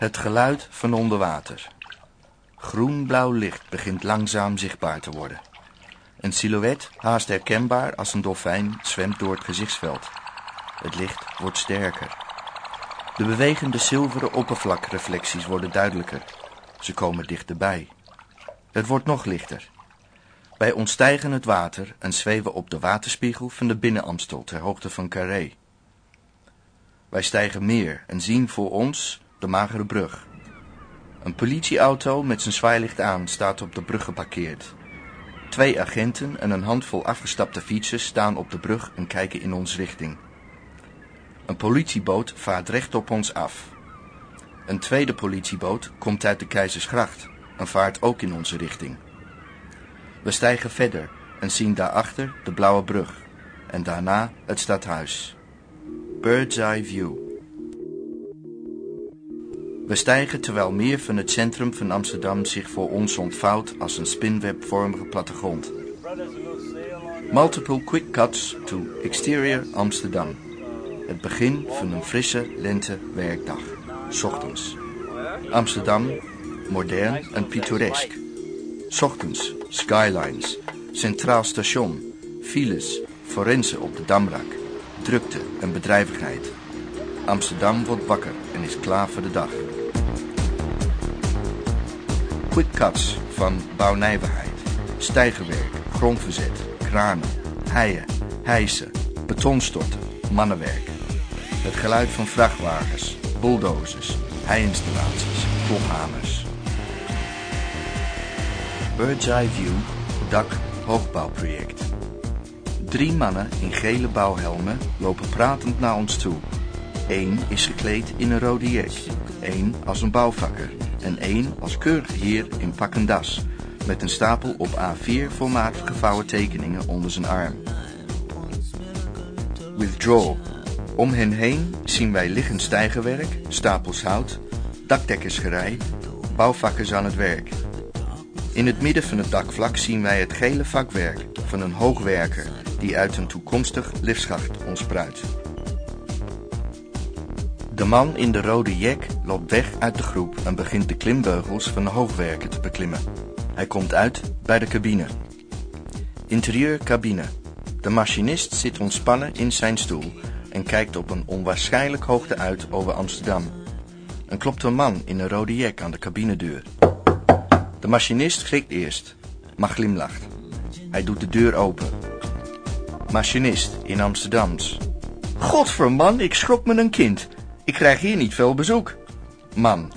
Het geluid van onder water. Groen-blauw licht begint langzaam zichtbaar te worden. Een silhouet, haast herkenbaar als een dolfijn, zwemt door het gezichtsveld. Het licht wordt sterker. De bewegende zilveren oppervlakreflecties worden duidelijker. Ze komen dichterbij. Het wordt nog lichter. Wij ontstijgen het water en zweven op de waterspiegel van de Binnenamstel ter hoogte van Carré. Wij stijgen meer en zien voor ons de magere brug. Een politieauto met zijn zwaailicht aan staat op de brug geparkeerd. Twee agenten en een handvol afgestapte fietsers staan op de brug en kijken in ons richting. Een politieboot vaart recht op ons af. Een tweede politieboot komt uit de Keizersgracht en vaart ook in onze richting. We stijgen verder en zien daarachter de blauwe brug en daarna het stadhuis. Bird's eye view. We stijgen terwijl meer van het centrum van Amsterdam zich voor ons ontvouwt als een spinwebvormige plattegrond. Multiple quick cuts to exterior Amsterdam. Het begin van een frisse lente-werkdag. Ochtends. Amsterdam, modern en pittoresk. Ochtends, skylines, centraal station, files, forensen op de Damrak, drukte en bedrijvigheid. Amsterdam wordt wakker en is klaar voor de dag. Quick cuts van bouwnijverheid, stijgerwerk, grondverzet, kranen, heien, hijsen, betonstorten, mannenwerk. Het geluid van vrachtwagens, bulldozers, hei-installaties, klophamers. Bird's Eye View, dak hoogbouwproject. Drie mannen in gele bouwhelmen lopen pratend naar ons toe. Eén is gekleed in een rode jek, één als een bouwvakker en één als keurige heer in pak en das, met een stapel op A4 formaat gevouwen tekeningen onder zijn arm. Withdraw. Om hen heen zien wij liggend stijgerwerk, stapels hout, dakdekkersgerei, bouwvakkers aan het werk. In het midden van het dakvlak zien wij het gele vakwerk van een hoogwerker die uit een toekomstig liftschacht ontspruit. De man in de rode jek loopt weg uit de groep en begint de klimbeugels van de hoogwerker te beklimmen. Hij komt uit bij de cabine. Interieur cabine. De machinist zit ontspannen in zijn stoel en kijkt op een onwaarschijnlijk hoogte uit over Amsterdam. En klopt een man in een rode jek aan de cabinedeur. De machinist schrikt eerst, maar glimlacht. Hij doet de deur open. Machinist in Amsterdams. Godverman, ik schrok me een kind. Ik krijg hier niet veel bezoek. Man.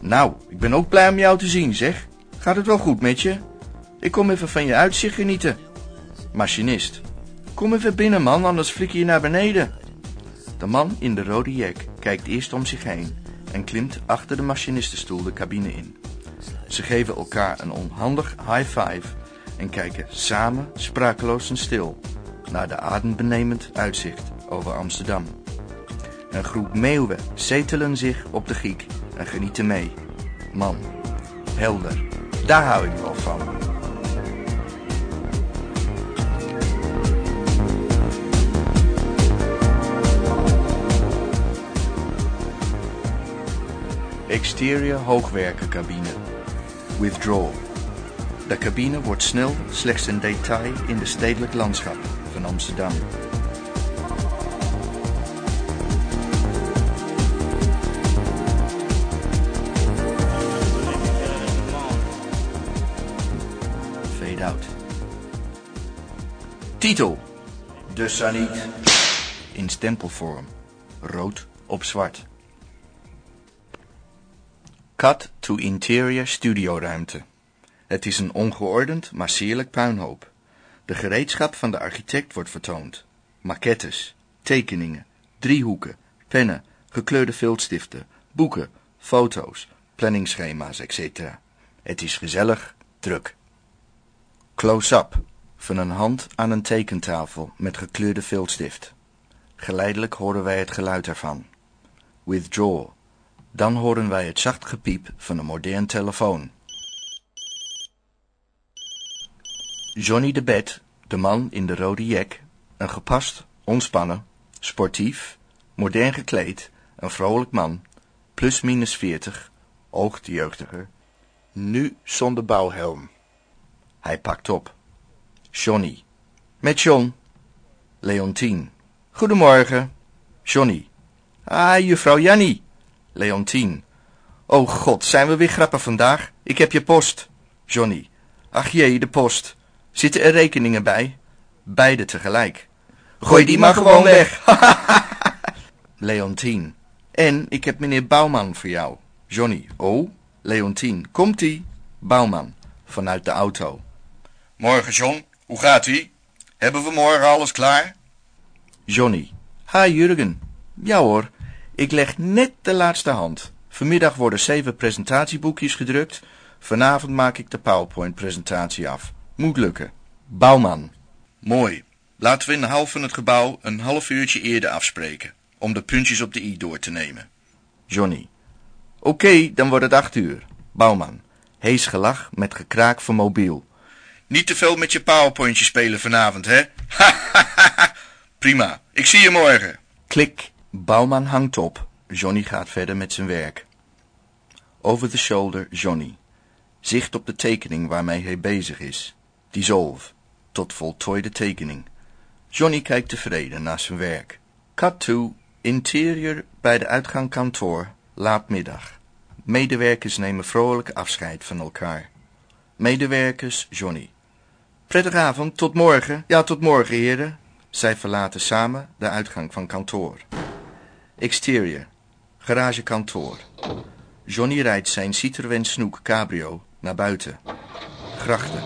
Nou, ik ben ook blij om jou te zien, zeg. Gaat het wel goed met je? Ik kom even van je uitzicht genieten. Machinist. Kom even binnen, man, anders flik je naar beneden. De man in de rode jek kijkt eerst om zich heen en klimt achter de machinistenstoel de cabine in. Ze geven elkaar een onhandig high five en kijken samen sprakeloos en stil naar de adembenemend uitzicht over Amsterdam. Een groep meeuwen zetelen zich op de giek en genieten mee. Man, helder, daar hou ik wel van. Exterior hoogwerkercabine. Withdrawal. De cabine wordt snel slechts een detail in de stedelijk landschap van Amsterdam. Titel. De Saniet. In stempelvorm. Rood op zwart. Cut to interior studioruimte. Het is een ongeordend, maar sierlijk puinhoop. De gereedschap van de architect wordt vertoond. Maquettes, tekeningen, driehoeken, pennen, gekleurde viltstiften, boeken, foto's, planningsschema's, etc. Het is gezellig, druk. Close-up, van een hand aan een tekentafel met gekleurde viltstift. Geleidelijk horen wij het geluid ervan. Withdraw. Dan horen wij het zacht gepiep van een modern telefoon. Johnny de Bed, de man in de rode jek, een gepast, ontspannen, sportief, modern gekleed, een vrolijk man, plus minus 40, oogt jeugdiger. Nu zonder bouwhelm. Hij pakt op. Johnny. Met John. Leontien. Goedemorgen. Johnny. Ah, juffrouw Jannie. Leontien. Oh god, zijn we weer grappen vandaag? Ik heb je post. Johnny. Ach jee, de post. Zitten er rekeningen bij? Beide tegelijk. Gooi die maar gewoon weg. Leontien. En ik heb meneer Bouwman voor jou. Johnny. Oh, Leontien. Komt-ie? Bouwman. Vanuit de auto. Morgen, John. Hoe gaat-ie? Hebben we morgen alles klaar? Johnny. Hi Jurgen. Ja hoor, ik leg net de laatste hand. Vanmiddag worden zeven presentatieboekjes gedrukt. Vanavond maak ik de PowerPoint-presentatie af. Moet lukken. Bouwman. Mooi. Laten we in de hal van het gebouw een half uurtje eerder afspreken, om de puntjes op de i door te nemen. Johnny. Oké, dan wordt het acht uur. Bouwman. Hees gelach met gekraak van mobiel. Niet te veel met je powerpointje spelen vanavond, hè? Prima. Ik zie je morgen. Klik. Bouwman hangt op. Johnny gaat verder met zijn werk. Over the shoulder Johnny. Zicht op de tekening waarmee hij bezig is. Dissolve. Tot voltooide tekening. Johnny kijkt tevreden naar zijn werk. Cut to. Interior bij de uitgang kantoor. Laatmiddag. Medewerkers nemen vrolijk afscheid van elkaar. Medewerkers Johnny. Prettige avond, tot morgen. Ja, tot morgen, heren. Zij verlaten samen de uitgang van kantoor. Exterior. Garage kantoor. Johnny rijdt zijn Citroën Snoek Cabrio naar buiten. Grachten.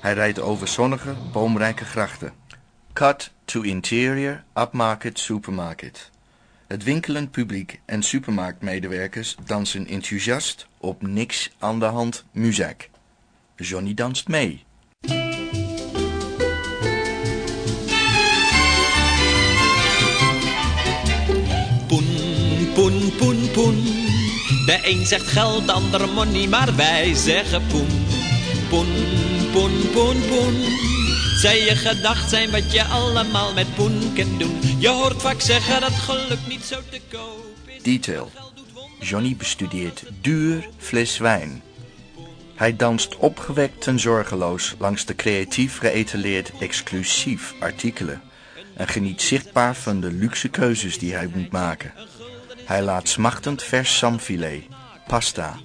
Hij rijdt over zonnige, boomrijke grachten. Cut to interior, upmarket, supermarket. Het winkelend publiek en supermarktmedewerkers dansen enthousiast op niks aan de hand muziek. Johnny danst mee. Poen, poen, poen, poen. De een zegt geld, de ander money, maar wij zeggen poen. Poen, poen, poen, poen. Zij je gedacht zijn wat je allemaal met poen kunt doen. Je hoort vaak zeggen dat geluk niet zo te koop is. Detail. Johnny bestudeert duur fles wijn. Hij danst opgewekt en zorgeloos langs de creatief geëtaleerd exclusief artikelen en geniet zichtbaar van de luxe keuzes die hij moet maken. Hij laat smachtend vers samfilet, pasta,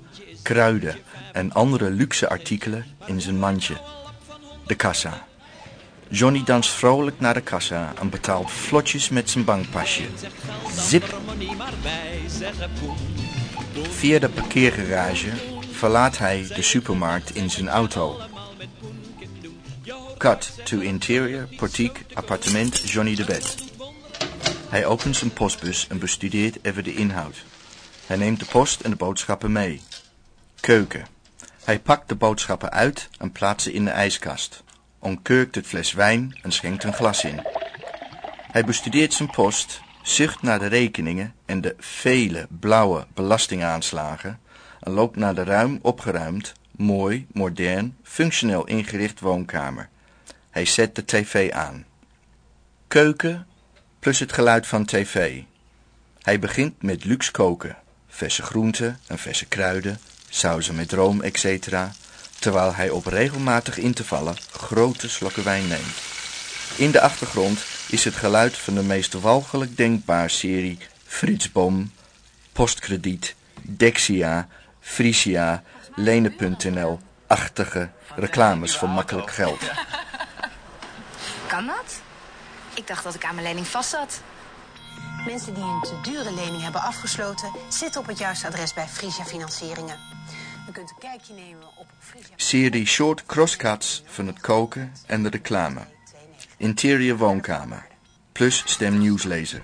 kruiden en andere luxe artikelen in zijn mandje. De kassa. Johnny danst vrolijk naar de kassa en betaalt vlotjes met zijn bankpasje. Zip. Via de parkeergarage verlaat hij de supermarkt in zijn auto. Cut to interior, portiek, appartement Johnny de Bed. Hij opent zijn postbus en bestudeert even de inhoud. Hij neemt de post en de boodschappen mee. Keuken. Hij pakt de boodschappen uit en plaatst ze in de ijskast. Omkurkt het fles wijn en schenkt een glas in. Hij bestudeert zijn post, zucht naar de rekeningen en de vele blauwe belastingaanslagen en loopt naar de ruim opgeruimd, mooi, modern, functioneel ingericht woonkamer. Hij zet de tv aan. Keuken plus het geluid van tv. Hij begint met luxe koken, verse groenten en verse kruiden, sauzen met room, etc. Terwijl hij op regelmatig intervallen grote slokken wijn neemt. In de achtergrond is het geluid van de meest walgelijk denkbare serie Frits Bom, Postkrediet, Dexia, Frisia, Lenen.nl-achtige reclames voor makkelijk geld. Kan dat? Ik dacht dat ik aan mijn lening vast zat. Mensen die een te dure lening hebben afgesloten... zitten op het juiste adres bij Frisia Financieringen. U kunt een kijkje nemen op Frisia... Serie short crosscuts van het koken en de reclame. Interieur woonkamer. Plus stem nieuwslezer.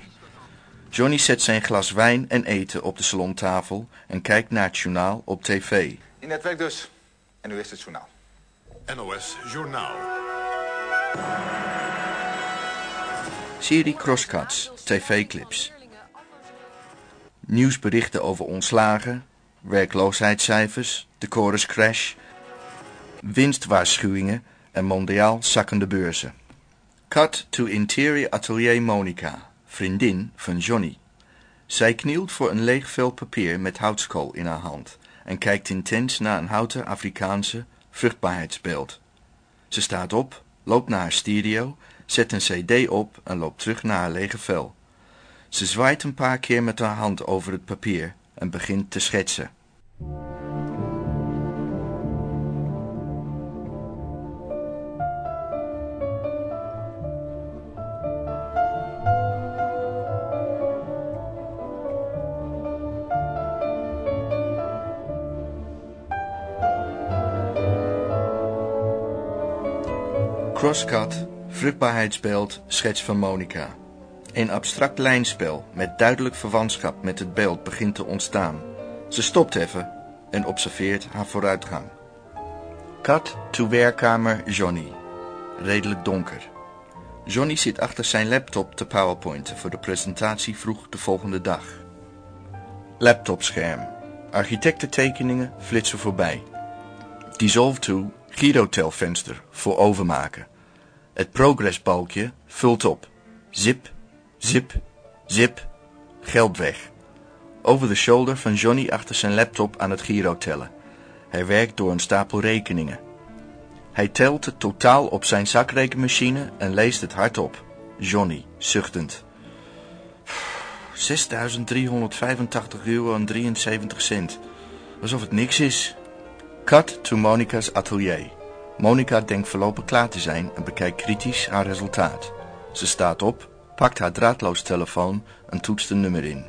Johnny zet zijn glas wijn en eten op de salontafel en kijkt naar het journaal op tv. In netwerk dus. En nu is het journaal. NOS Journaal. Serie crosscuts, tv-clips. Nieuwsberichten over ontslagen, werkloosheidscijfers, de choruscrash, winstwaarschuwingen en mondiaal zakkende beurzen. Cut to interior atelier Monica, vriendin van Johnny. Zij knielt voor een leeg vel papier met houtskool in haar hand en kijkt intens naar een houten Afrikaanse vruchtbaarheidsbeeld. Ze staat op, loopt naar haar stereo, zet een cd op en loopt terug naar haar lege vel. Ze zwaait een paar keer met haar hand over het papier en begint te schetsen. Crosscut, vruchtbaarheidsbeeld, schets van Monica. Een abstract lijnspel met duidelijk verwantschap met het beeld begint te ontstaan. Ze stopt even en observeert haar vooruitgang. Cut to werkkamer Johnny. Redelijk donker. Johnny zit achter zijn laptop te powerpointen voor de presentatie vroeg de volgende dag. Laptopscherm. Architectentekeningen flitsen voorbij. Dissolve to girotelvenster voor overmaken. Het progressbalkje vult op. Zip, zip, zip, geld weg. Over de shoulder van Johnny achter zijn laptop aan het giro tellen. Hij werkt door een stapel rekeningen. Hij telt het totaal op zijn zakrekenmachine en leest het hardop. Johnny, zuchtend. 6.385 euro en 73 cent. Alsof het niks is. Cut to Monica's atelier. Monica denkt voorlopig klaar te zijn en bekijkt kritisch haar resultaat. Ze staat op, pakt haar draadloos telefoon en toetst een nummer in.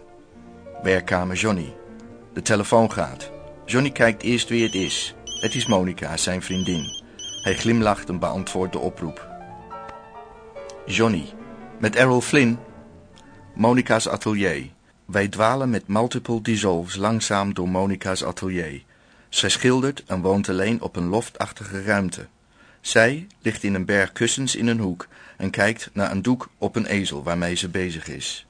Werkkamer Johnny. De telefoon gaat. Johnny kijkt eerst wie het is. Het is Monica, zijn vriendin. Hij glimlacht en beantwoordt de oproep. Johnny. Met Errol Flynn. Monica's atelier. Wij dwalen met multiple dissolves langzaam door Monica's atelier. Zij schildert en woont alleen op een loftachtige ruimte. Zij ligt in een berg kussens in een hoek en kijkt naar een doek op een ezel waarmee ze bezig is.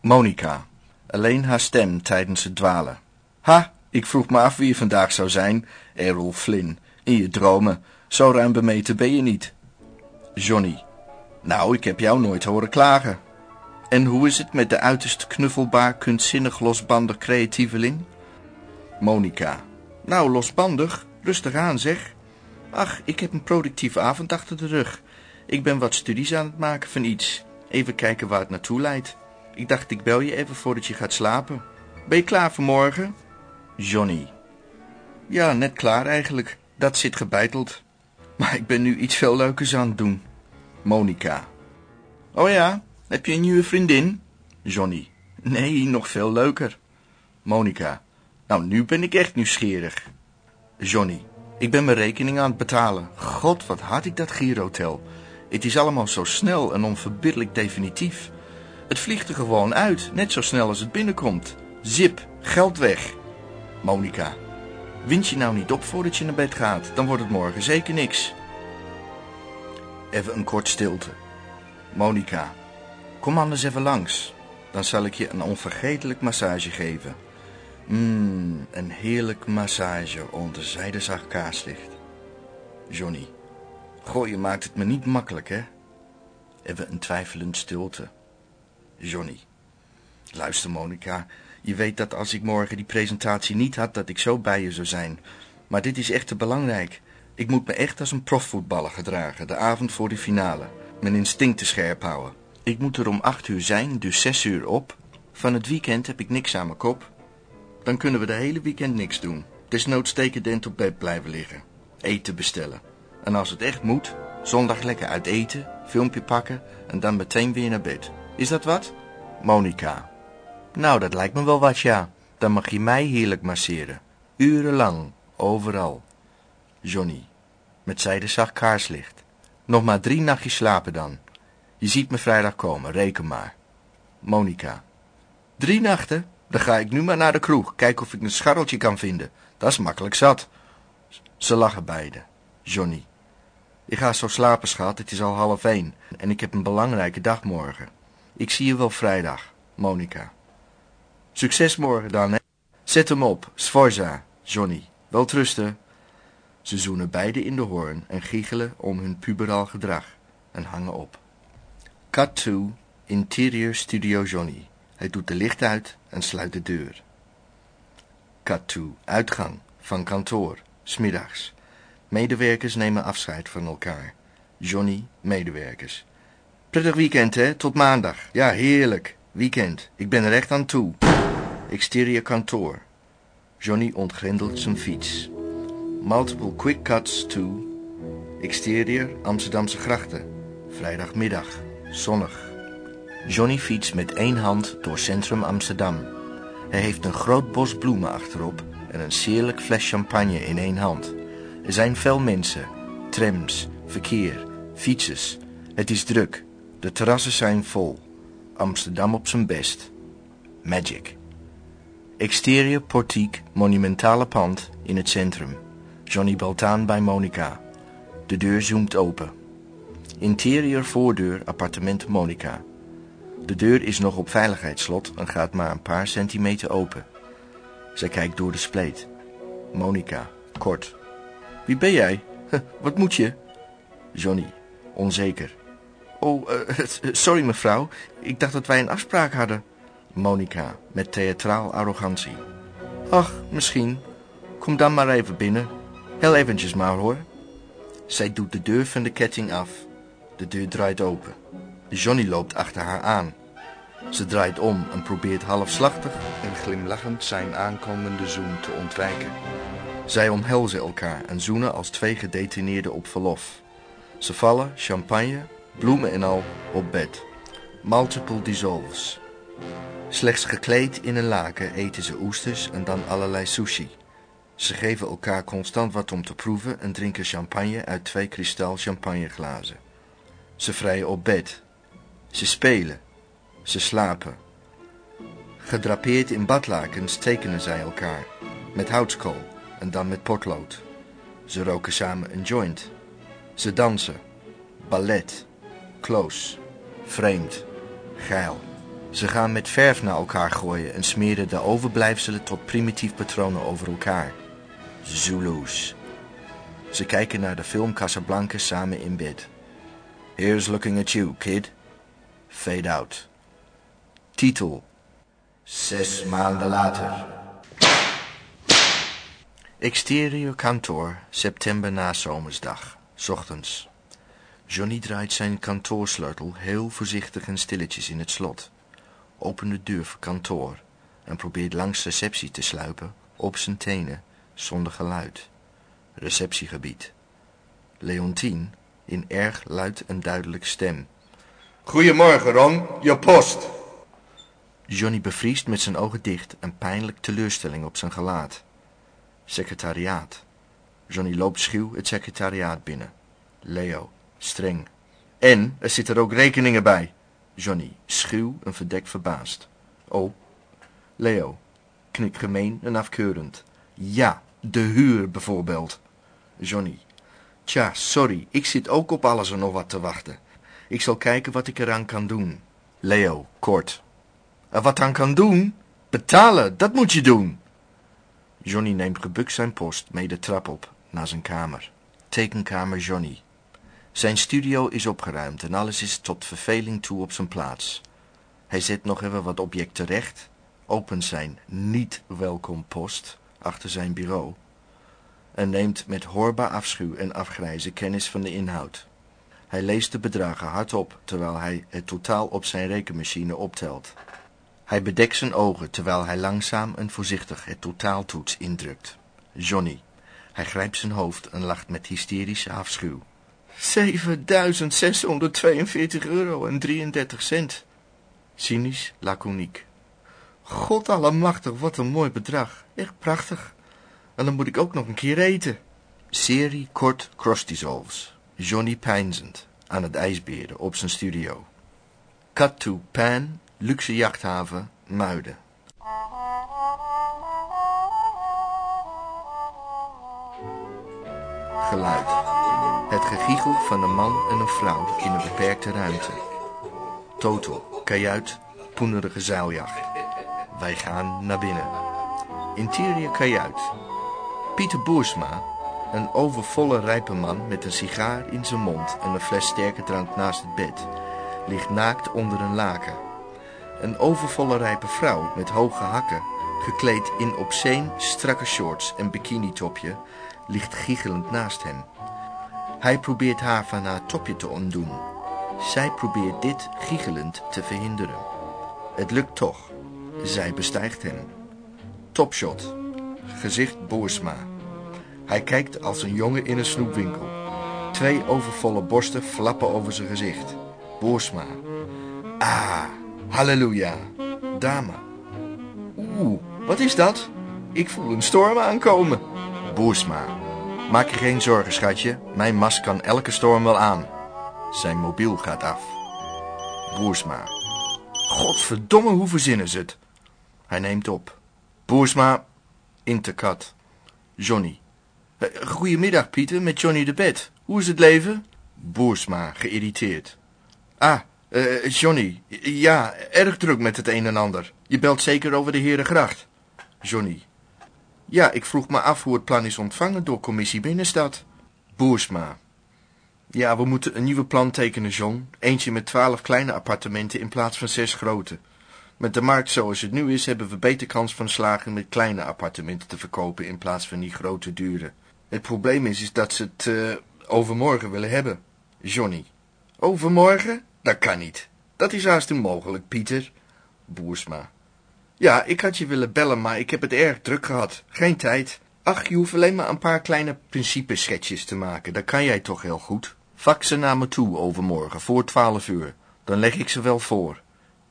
Monica. Alleen haar stem tijdens het dwalen. Ha, ik vroeg me af wie je vandaag zou zijn, Errol Flynn. In je dromen. Zo ruim bemeten ben je niet. Johnny. Nou, ik heb jou nooit horen klagen. En hoe is het met de uiterst knuffelbaar, kunstzinnig, losbandig creatieveling? Monica. Nou, losbandig, rustig aan zeg. Ach, ik heb een productieve avond achter de rug. Ik ben wat studies aan het maken van iets. Even kijken waar het naartoe leidt. Ik dacht, ik bel je even voordat je gaat slapen. Ben je klaar voor morgen? Johnny. Ja, net klaar eigenlijk. Dat zit gebeiteld. Maar ik ben nu iets veel leukers aan het doen. Monica. Oh ja, heb je een nieuwe vriendin? Johnny. Nee, nog veel leuker. Monica. Nou, nu ben ik echt nieuwsgierig. Johnny. Ik ben mijn rekening aan het betalen. God, wat had ik dat girotel. Het is allemaal zo snel en onverbiddelijk definitief. Het vliegt er gewoon uit, net zo snel als het binnenkomt. Zip, geld weg. Monica. Wind je nou niet op voordat je naar bed gaat, dan wordt het morgen zeker niks. Even een kort stilte. Monica. Kom anders even langs. Dan zal ik je een onvergetelijk massage geven. Mmm, een heerlijk massage onder zijdezacht kaarslicht. Johnny. Goh, je maakt het me niet makkelijk, hè? Even een twijfelend stilte. Johnny. Luister, Monica. Je weet dat als ik morgen die presentatie niet had, dat ik zo bij je zou zijn. Maar dit is echt te belangrijk. Ik moet me echt als een profvoetballer gedragen, de avond voor de finale. Mijn instincten scherp houden. Ik moet er om acht uur zijn, dus zes uur op. Van het weekend heb ik niks aan mijn kop. Dan kunnen we de hele weekend niks doen. Desnoods dent op bed blijven liggen. Eten bestellen. En als het echt moet, zondag lekker uit eten, filmpje pakken en dan meteen weer naar bed. Is dat wat? Monica. Nou, dat lijkt me wel wat, ja. Dan mag je mij heerlijk masseren. Urenlang, overal. Johnny. Met zijdezacht kaarslicht. Nog maar drie nachtjes slapen dan. Je ziet me vrijdag komen, reken maar. Monica. Drie nachten? Dan ga ik nu maar naar de kroeg, kijken of ik een scharreltje kan vinden. Dat is makkelijk zat. Ze lachen beiden. Johnny. Ik ga zo slapen, schat. Het is al half één. En ik heb een belangrijke dag morgen. Ik zie je wel vrijdag. Monica. Succes morgen dan, hè. Zet hem op. Sforza. Johnny. Welterusten. Ze zoenen beiden in de hoorn en giechelen om hun puberaal gedrag en hangen op. Cut to Interior Studio Johnny. Hij doet de licht uit en sluit de deur. Cut to uitgang van kantoor, smiddags. Medewerkers nemen afscheid van elkaar. Johnny, medewerkers. Prettig weekend, hè? Tot maandag. Ja, heerlijk. Weekend. Ik ben er echt aan toe. Exterior kantoor. Johnny ontgrendelt zijn fiets. Multiple quick cuts to... Exterior Amsterdamse grachten. Vrijdagmiddag. Zonnig. Johnny fietst met één hand door centrum Amsterdam. Hij heeft een groot bos bloemen achterop en een sierlijk fles champagne in één hand. Er zijn veel mensen, trams, verkeer, fietsers. Het is druk. De terrassen zijn vol. Amsterdam op zijn best. Magic. Exterior portiek, monumentale pand in het centrum. Johnny Baltaan bij Monica. De deur zoomt open. Interieur voordeur appartement Monica. De deur is nog op veiligheidsslot en gaat maar een paar centimeter open. Zij kijkt door de spleet. Monica, kort. Wie ben jij? Wat moet je? Johnny, onzeker. Oh, uh, sorry mevrouw. Ik dacht dat wij een afspraak hadden. Monica, met theatraal arrogantie. Ach, misschien. Kom dan maar even binnen. Heel eventjes maar hoor. Zij doet de deur van de ketting af. De deur draait open. Johnny loopt achter haar aan. Ze draait om en probeert halfslachtig en glimlachend zijn aankomende zoen te ontwijken. Zij omhelzen elkaar en zoenen als twee gedetineerden op verlof. Ze vallen, champagne, bloemen en al, op bed. Multiple dissolves. Slechts gekleed in een laken eten ze oesters en dan allerlei sushi. Ze geven elkaar constant wat om te proeven en drinken champagne uit twee kristal champagneglazen. Ze vrijen op bed. Ze spelen. Ze slapen. Gedrapeerd in badlakens tekenen zij elkaar. Met houtskool en dan met potlood. Ze roken samen een joint. Ze dansen. Ballet. Close. Vreemd. Geil. Ze gaan met verf naar elkaar gooien en smeren de overblijfselen tot primitief patronen over elkaar. Zulus. Ze kijken naar de film Casablanca samen in bed. Here's looking at you, kid. Fade out. Titel. Zes maanden later. Exterior kantoor, september na zomersdag, ochtends. Johnny draait zijn kantoorsleutel heel voorzichtig en stilletjes in het slot. Opent de deur van kantoor en probeert langs receptie te sluipen, op zijn tenen, zonder geluid. Receptiegebied. Leontien, in erg luid en duidelijk stem. Goedemorgen, Ron. Je post. Johnny bevriest met zijn ogen dicht en pijnlijk teleurstelling op zijn gelaat. Secretariaat. Johnny loopt schuw het secretariaat binnen. Leo, streng. En er zitten ook rekeningen bij. Johnny, schuw en verdekt verbaasd. Oh, Leo, knik gemeen en afkeurend. Ja, de huur bijvoorbeeld. Johnny, tja, sorry, ik zit ook op alles en nog wat te wachten. Ik zal kijken wat ik eraan kan doen. Leo, kort. Er wat aan kan doen? Betalen, dat moet je doen. Johnny neemt gebukt zijn post mee de trap op, naar zijn kamer. Tekenkamer Johnny. Zijn studio is opgeruimd en alles is tot verveling toe op zijn plaats. Hij zet nog even wat objecten recht, opent zijn niet welkom post achter zijn bureau en neemt met hoorbaar afschuw en afgrijzen kennis van de inhoud. Hij leest de bedragen hardop terwijl hij het totaal op zijn rekenmachine optelt. Hij bedekt zijn ogen terwijl hij langzaam en voorzichtig het totaaltoets indrukt. Johnny. Hij grijpt zijn hoofd en lacht met hysterische afschuw. 7642 euro en 33 cent. Cynisch, laconiek. God allemachtig, wat een mooi bedrag. Echt prachtig. En dan moet ik ook nog een keer eten. Serie kort cross dissolves. Johnny pijnzend aan het ijsberen op zijn studio. Cut to Pan, luxe jachthaven, Muiden. Geluid. Het gegiegel van een man en een vrouw in een beperkte ruimte. Toto, kajuit, poenerige zeiljacht. Wij gaan naar binnen. Interieur kajuit. Pieter Boersma, een overvolle rijpe man met een sigaar in zijn mond en een fles sterke drank naast het bed, ligt naakt onder een laken. Een overvolle rijpe vrouw met hoge hakken, gekleed in obscene strakke shorts en bikinitopje, ligt giechelend naast hem. Hij probeert haar van haar topje te ontdoen. Zij probeert dit giechelend te verhinderen. Het lukt toch. Zij bestijgt hem. Topshot. Gezicht Boersma. Hij kijkt als een jongen in een snoepwinkel. Twee overvolle borsten flappen over zijn gezicht. Boersma. Ah, halleluja. Dame. Oeh, wat is dat? Ik voel een storm aankomen. Boersma. Maak je geen zorgen, schatje. Mijn mast kan elke storm wel aan. Zijn mobiel gaat af. Boersma. Godverdomme, hoe verzinnen ze het? Hij neemt op. Boersma, intercut. Johnny. Eh, Goedemiddag, Pieter, met Johnny de Bed. Hoe is het leven? Boersma, geïrriteerd. Ah, eh, Johnny. Ja, erg druk met het een en ander. Je belt zeker over de Herengracht. Johnny. Ja, ik vroeg me af hoe het plan is ontvangen door commissie Binnenstad. Boersma. Ja, we moeten een nieuwe plan tekenen, John. Eentje met twaalf kleine appartementen in plaats van zes grote. Met de markt zoals het nu is, hebben we beter kans van slagen met kleine appartementen te verkopen in plaats van die grote dure. Het probleem is, is dat ze het uh, overmorgen willen hebben. Johnny. Overmorgen? Dat kan niet. Dat is haast onmogelijk, Pieter. Boersma. Ja, ik had je willen bellen, maar ik heb het erg druk gehad. Geen tijd. Ach, je hoeft alleen maar een paar kleine principeschetjes te maken. Dat kan jij toch heel goed. Fax ze naar me toe overmorgen, voor twaalf uur. Dan leg ik ze wel voor.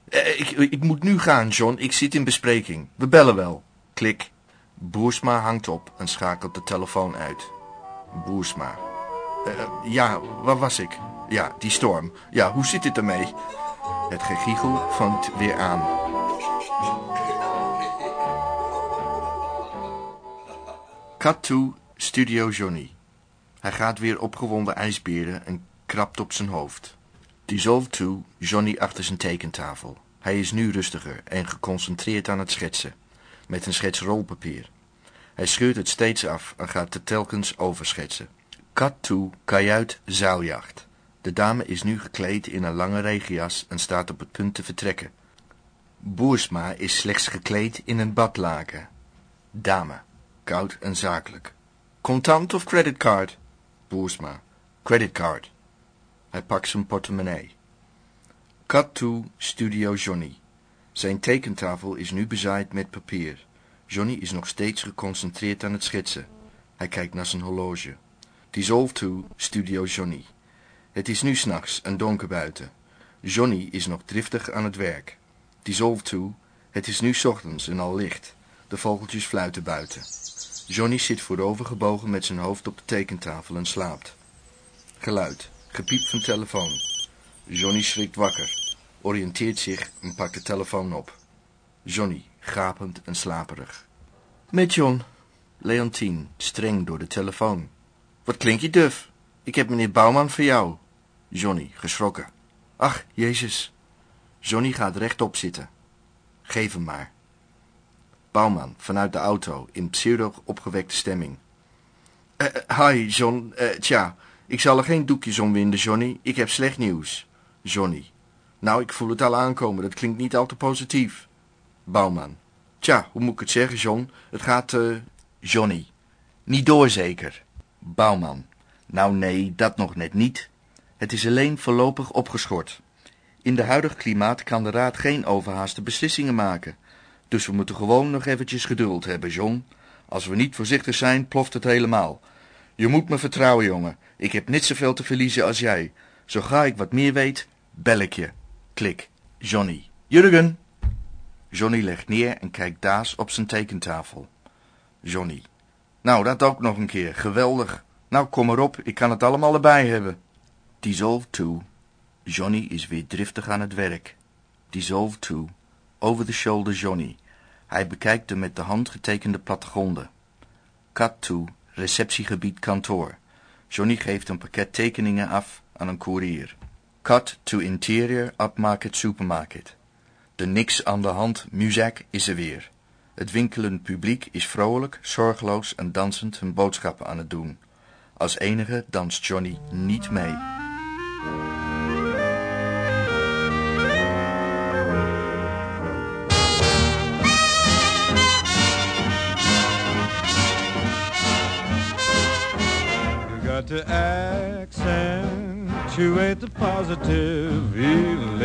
Eh, ik, ik moet nu gaan, John. Ik zit in bespreking. We bellen wel. Klik. Boersma hangt op en schakelt de telefoon uit. Boersma. Uh, ja, waar was ik? Ja, die storm. Ja, hoe zit het ermee? Het gegiegel vangt weer aan. Cut to Studio Johnny. Hij gaat weer opgewonden ijsberen en krabt op zijn hoofd. Dissolve to Johnny achter zijn tekentafel. Hij is nu rustiger en geconcentreerd aan het schetsen, met een schetsrolpapier. Hij scheurt het steeds af en gaat er telkens overschetsen. To kajuit zaaljacht. De dame is nu gekleed in een lange regenjas en staat op het punt te vertrekken. Boersma is slechts gekleed in een badlaken. Dame, koud en zakelijk. Contant of creditcard? Boersma, creditcard. Hij pakt zijn portemonnee. To Studio Johnny. Zijn tekentafel is nu bezaaid met papier. Johnny is nog steeds geconcentreerd aan het schetsen. Hij kijkt naar zijn horloge. Dissolve to Studio Johnny. Het is nu s'nachts en donker buiten. Johnny is nog driftig aan het werk. Dissolve to. Het is nu ochtends en al licht. De vogeltjes fluiten buiten. Johnny zit voorovergebogen met zijn hoofd op de tekentafel en slaapt. Geluid. Gepiep van telefoon. Johnny schrikt wakker, oriënteert zich en pakt de telefoon op. Johnny, gapend en slaperig. Met John. Leontien, streng door de telefoon. Wat klink je duf? Ik heb meneer Bouwman voor jou. Johnny, geschrokken. Ach, Jezus. Johnny gaat rechtop zitten. Geef hem maar. Bouwman, vanuit de auto, in pseudo-opgewekte stemming. Uh, hi, John. Uh, tja, ik zal er geen doekjes om winden, Johnny. Ik heb slecht nieuws. Johnny. Nou, ik voel het al aankomen. Dat klinkt niet al te positief. Bouwman. Tja, hoe moet ik het zeggen, John? Het gaat, uh... Johnny. Niet door, zeker. Bouwman. Nou nee, dat nog net niet. Het is alleen voorlopig opgeschort. In de huidige klimaat kan de raad geen overhaaste beslissingen maken. Dus we moeten gewoon nog eventjes geduld hebben, John. Als we niet voorzichtig zijn, ploft het helemaal. Je moet me vertrouwen, jongen. Ik heb niet zoveel te verliezen als jij. Zo ga ik wat meer weet, bel ik je. Klik. Johnny. Jurgen. Johnny legt neer en kijkt daas op zijn tekentafel. Johnny. Nou, dat ook nog een keer. Geweldig. Nou, kom maar op. Ik kan het allemaal erbij hebben. Dissolve to. Johnny is weer driftig aan het werk. Dissolve to. Over the shoulder Johnny. Hij bekijkt de met de hand getekende plattegronden. Cut to. Receptiegebied kantoor. Johnny geeft een pakket tekeningen af aan een koerier. Cut to interior upmarket supermarket. De niks aan de hand muzak is er weer. Het winkelend publiek is vrolijk, zorgeloos en dansend hun boodschappen aan het doen. Als enige danst Johnny niet mee. To the positive, even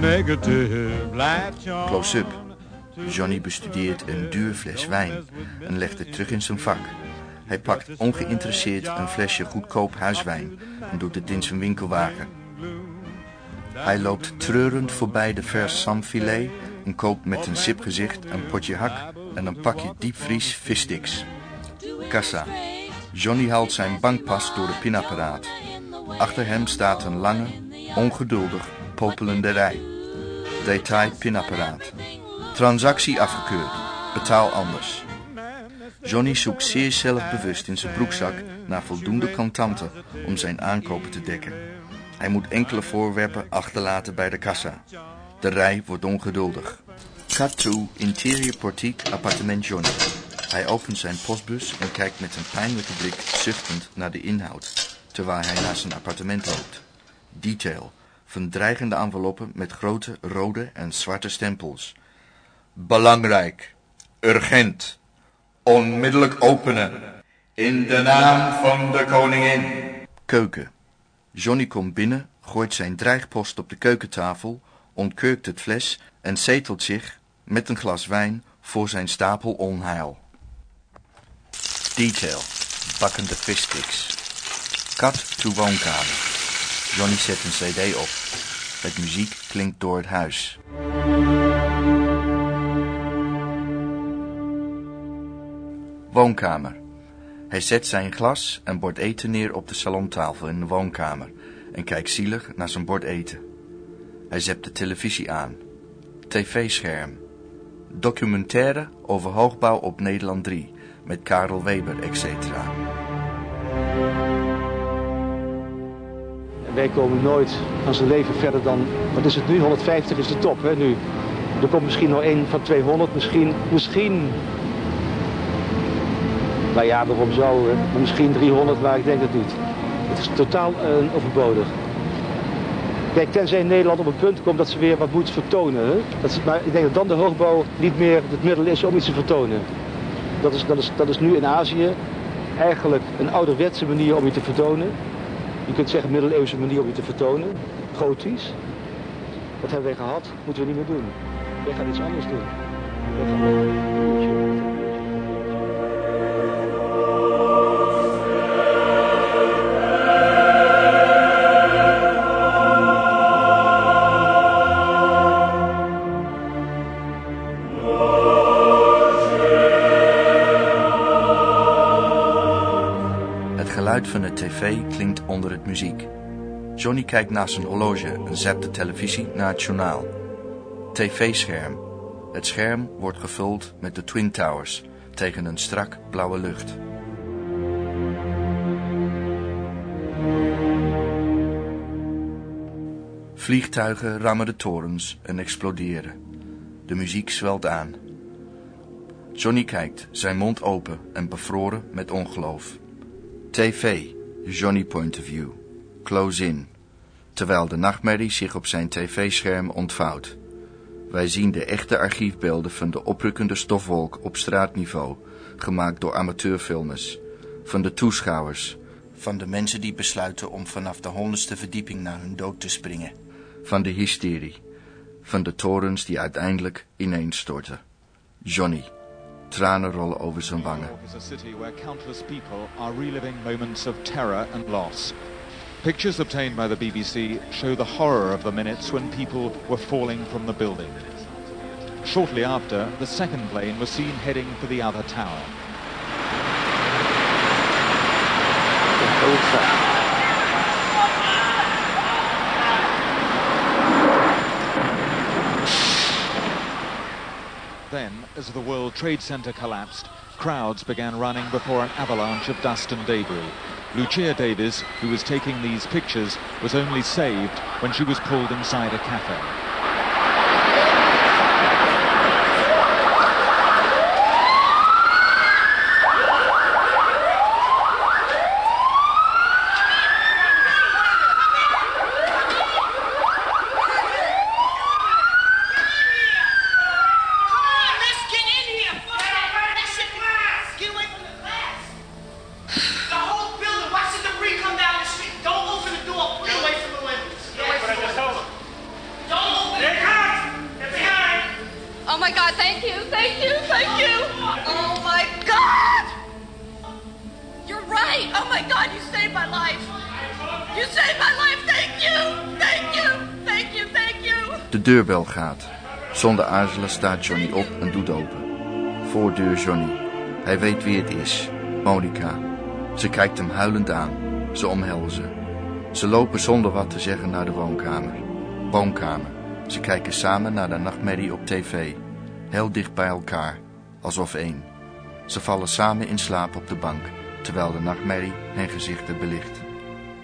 negative. Close-up. Johnny bestudeert een duur fles wijn en legt het terug in zijn vak. Hij pakt ongeïnteresseerd een flesje goedkoop huiswijn en doet het in zijn winkelwagen. Hij loopt treurend voorbij de vers samfilet en koopt met een sipgezicht een potje hak en een pakje diepvries vissticks. Kassa. Johnny haalt zijn bankpas door de pinapparaat. Achter hem staat een lange, ongeduldig, popelende rij. Detail pinapparaat. Transactie afgekeurd. Betaal anders. Johnny zoekt zeer zelfbewust in zijn broekzak naar voldoende contanten om zijn aankopen te dekken. Hij moet enkele voorwerpen achterlaten bij de kassa. De rij wordt ongeduldig. Cut to interieur portiek appartement Johnny. Hij opent zijn postbus en kijkt met een pijnlijke blik zuchtend naar de inhoud, terwijl hij naar zijn appartement loopt. Detail van dreigende enveloppen met grote rode en zwarte stempels. Belangrijk. Urgent. Onmiddellijk openen. In de naam van de koningin. Keuken. Johnny komt binnen, gooit zijn dreigpost op de keukentafel, ontkurkt het fles en zetelt zich met een glas wijn voor zijn stapel onheil. Detail. Bakkende vissticks. Cut to woonkamer. Johnny zet een cd op. Het muziek klinkt door het huis. Woonkamer. Hij zet zijn glas en bord eten neer op de salontafel in de woonkamer en kijkt zielig naar zijn bord eten. Hij zet de televisie aan. TV-scherm. Documentaire over hoogbouw op Nederland 3 met Karel Weber, etc. Wij komen nooit van zijn leven verder dan, wat is het nu, 150 is de top hè, nu. Er komt misschien nog één van 200, misschien, misschien nou ja, waarom zo? Misschien 300, maar ik denk het niet. Het is totaal uh, overbodig. Kijk, tenzij Nederland op een punt komt dat ze weer wat moet vertonen. Dat is, maar ik denk dat dan de hoogbouw niet meer het middel is om iets te vertonen. Dat is, dat is, dat is nu in Azië eigenlijk een ouderwetse manier om je te vertonen. Je kunt zeggen middeleeuwse manier om je te vertonen. Gotisch. Dat hebben wij gehad, moeten we niet meer doen. Wij gaan iets anders doen. Gaan... van de tv klinkt onder het muziek. Johnny kijkt naar zijn horloge en zet de televisie naar het journaal. TV-scherm. Het scherm wordt gevuld met de Twin Towers tegen een strak blauwe lucht. Vliegtuigen rammen de torens en exploderen. De muziek zwelt aan. Johnny kijkt, zijn mond open en bevroren met ongeloof. TV, Johnny Point of View, Close In, terwijl de nachtmerrie zich op zijn tv-scherm ontvouwt. Wij zien de echte archiefbeelden van de oprukkende stofwolk op straatniveau, gemaakt door amateurfilmers, van de toeschouwers, van de mensen die besluiten om vanaf de honderdste verdieping naar hun dood te springen, van de hysterie, van de torens die uiteindelijk ineenstorten. Johnny. Tranen rollen over zijn wangen. is a city where countless people are reliving moments of terror and loss. Pictures obtained by the BBC show the horror of the minutes when people were falling from the building. Shortly after, the second plane was seen heading for the other tower. Then, as the World Trade Center collapsed, crowds began running before an avalanche of dust and debris. Lucia Davis, who was taking these pictures, was only saved when she was pulled inside a cafe. De deurbel gaat. Zonder aarzelen staat Johnny op en doet open. Voordeur Johnny. Hij weet wie het is. Monica. Ze kijkt hem huilend aan. Ze omhelzen. Ze lopen zonder wat te zeggen naar de woonkamer. Woonkamer. Ze kijken samen naar de nachtmerrie op tv. Heel dicht bij elkaar. Alsof één. Ze vallen samen in slaap op de bank, terwijl de nachtmerrie hun gezichten belicht.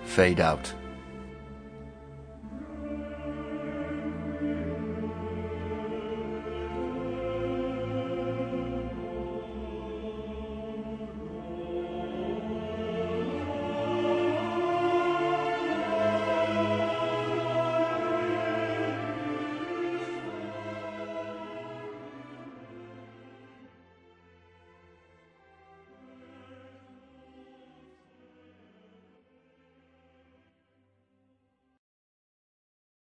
Fade out.